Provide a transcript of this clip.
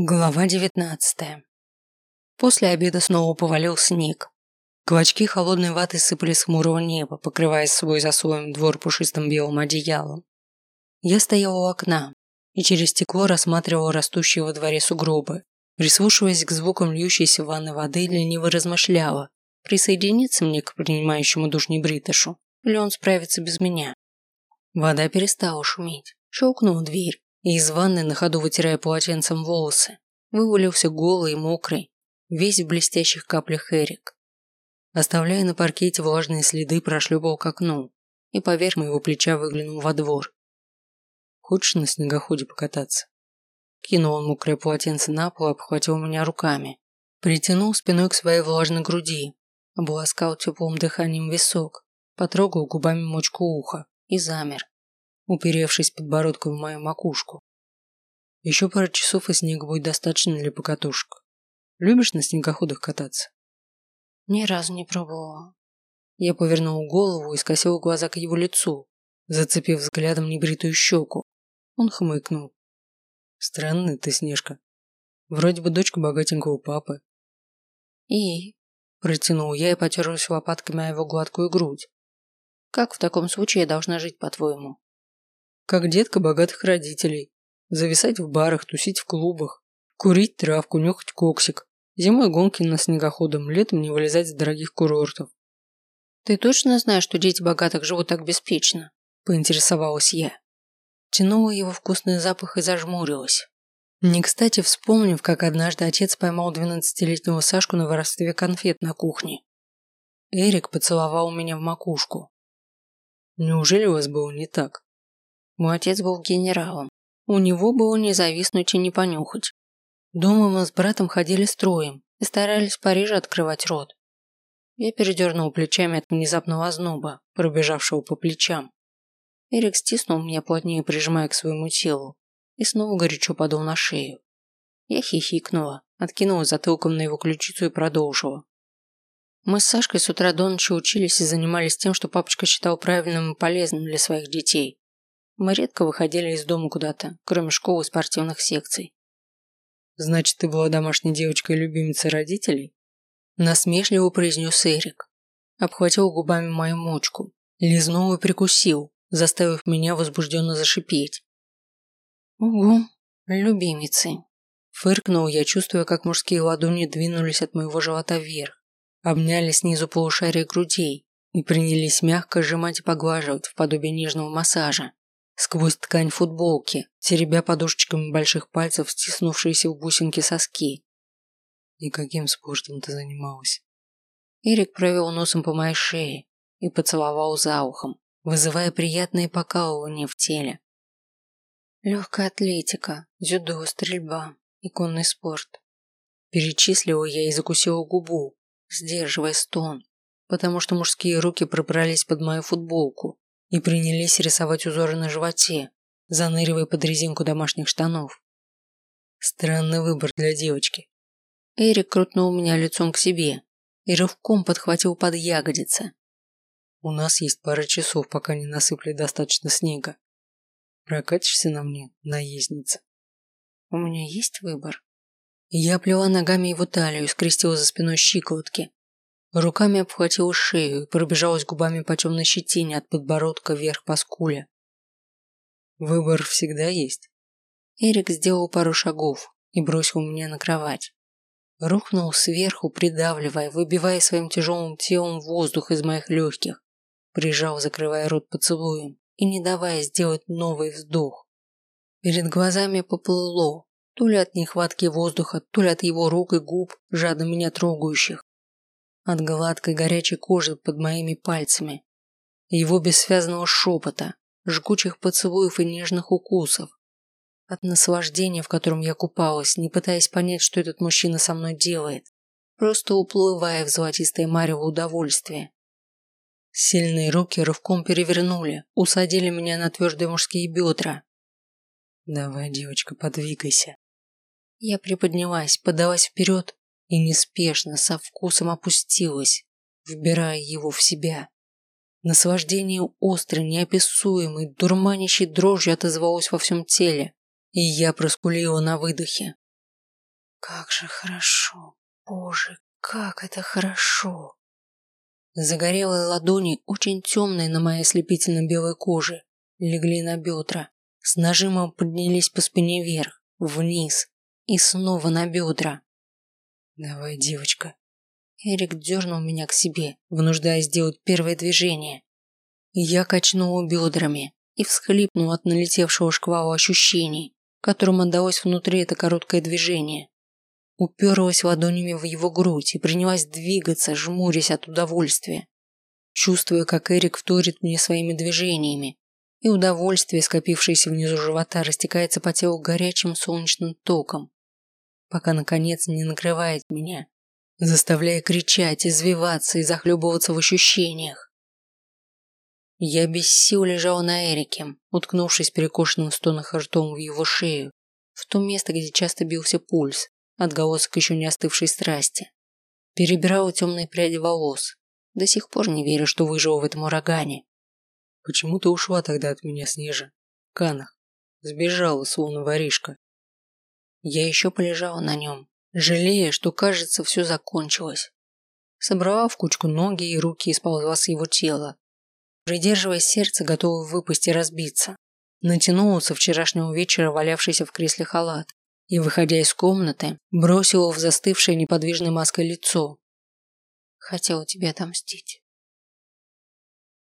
Глава девятнадцатая. После обеда снова повалил снег. Клочки холодной ваты сыпались с хмурого неба, покрывая свой за слоем двор пушистым белым одеялом. Я стоял у окна и через стекло рассматривал растущие во дворе сугробы. Прислушиваясь к звукам льющейся в ванной воды, лениво размышляла, присоединиться мне к принимающему душ небритышу, или он справится без меня. Вода перестала шуметь. Щелкнула дверь и из ванны, на ходу вытирая полотенцем волосы, вывалился голый и мокрый, весь в блестящих каплях Эрик. Оставляя на паркете влажные следы, прошлепал к окну и поверх моего плеча выглянул во двор. «Хочешь на снегоходе покататься?» Кинул он мокрое полотенце на пол и обхватил меня руками. Притянул спиной к своей влажной груди, обласкал теплым дыханием висок, потрогал губами мочку уха и замер, уперевшись подбородком в мою макушку. Еще пару часов и снега будет достаточно для покатушек. Любишь на снегоходах кататься? Ни разу не пробовала. Я повернул голову и скосил глаза к его лицу, зацепив взглядом небритую щеку. Он хмыкнул. Странный ты, Снежка. Вроде бы дочка богатенького папы. И? Протянул я и потерлась лопатками о его гладкую грудь. Как в таком случае я должна жить, по-твоему? Как детка богатых родителей. Зависать в барах, тусить в клубах, курить травку, нюхать коксик. Зимой гонки на снегоходом, летом не вылезать с дорогих курортов. Ты точно знаешь, что дети богатых живут так беспечно? Поинтересовалась я. Тянула его вкусный запах и зажмурилась. Не кстати вспомнив, как однажды отец поймал двенадцатилетнего Сашку на воровстве конфет на кухне. Эрик поцеловал меня в макушку. Неужели у вас было не так? Мой отец был генералом. У него было не зависнуть и не понюхать. Дома мы с братом ходили строем и старались в Париже открывать рот. Я передернул плечами от внезапного озноба, пробежавшего по плечам. Эрик стиснул меня плотнее, прижимая к своему телу, и снова горячо подул на шею. Я хихикнула, откинула затылком на его ключицу и продолжила. Мы с Сашкой с утра до ночи учились и занимались тем, что папочка считал правильным и полезным для своих детей. Мы редко выходили из дома куда-то, кроме школы и спортивных секций. «Значит, ты была домашней девочкой и любимицей родителей?» Насмешливо произнес Эрик. Обхватил губами мою мочку, лизнул и прикусил, заставив меня возбужденно зашипеть. «Угу, любимицы!» Фыркнул я, чувствуя, как мужские ладони двинулись от моего живота вверх, обняли снизу полушария грудей и принялись мягко сжимать и поглаживать в подобие нежного массажа сквозь ткань футболки, теребя подушечками больших пальцев стиснувшиеся в бусинки соски. «И каким спортом ты занималась?» Эрик провел носом по моей шее и поцеловал за ухом, вызывая приятное покалывание в теле. Легкая атлетика, дзюдо, стрельба и конный спорт. Перечислила я и закусила губу, сдерживая стон, потому что мужские руки пробрались под мою футболку и принялись рисовать узоры на животе, заныривая под резинку домашних штанов. Странный выбор для девочки. Эрик крутнул меня лицом к себе и рывком подхватил под ягодицы. У нас есть пара часов, пока не насыпали достаточно снега. Прокатишься на мне, наездница? У меня есть выбор. Я плела ногами его талию и скрестила за спиной щиколотки, Руками обхватила шею и пробежалась губами по темной щетине от подбородка вверх по скуле. Выбор всегда есть. Эрик сделал пару шагов и бросил меня на кровать. Рухнул сверху, придавливая, выбивая своим тяжелым телом воздух из моих легких. Прижал, закрывая рот поцелуем и не давая сделать новый вздох. Перед глазами поплыло, то ли от нехватки воздуха, то ли от его рук и губ, жадно меня трогающих от гладкой горячей кожи под моими пальцами, его бессвязного шепота, жгучих поцелуев и нежных укусов, от наслаждения, в котором я купалась, не пытаясь понять, что этот мужчина со мной делает, просто уплывая в золотистое марево удовольствие. Сильные руки рывком перевернули, усадили меня на твердые мужские бедра. «Давай, девочка, подвигайся». Я приподнялась, подалась вперед и неспешно, со вкусом опустилась, вбирая его в себя. Наслаждение острой, неописуемой, дурманящей дрожью отозвалось во всем теле, и я проскулила на выдохе. Как же хорошо. Боже, как это хорошо. Загорелые ладони, очень темные на моей ослепительно-белой коже, легли на бедра, с нажимом поднялись по спине вверх, вниз и снова на бедра. «Давай, девочка». Эрик дернул меня к себе, вынуждая сделать первое движение. Я качнула бедрами и всхлипнула от налетевшего шквала ощущений, которым отдалось внутри это короткое движение. Уперлась ладонями в его грудь и принялась двигаться, жмурясь от удовольствия. Чувствуя, как Эрик вторит мне своими движениями, и удовольствие, скопившееся внизу живота, растекается по телу горячим солнечным током, пока, наконец, не накрывает меня, заставляя кричать, извиваться и захлебываться в ощущениях. Я без сил лежал на Эрике, уткнувшись перекошенным в стонах ртом в его шею, в то место, где часто бился пульс, отголосок еще не остывшей страсти. Перебирал темные пряди волос. До сих пор не верю, что выжил в этом урагане. Почему ты ушла тогда от меня, Снежа? Канах. Сбежала, словно воришка. Я еще полежала на нем, жалея, что, кажется, все закончилось. Собрала в кучку ноги и руки и сползла с его тела. Придерживая сердце, готовая выпасть и разбиться. Натянула со вчерашнего вечера валявшийся в кресле халат и, выходя из комнаты, бросила в застывшее неподвижной маской лицо. Хотела тебе отомстить.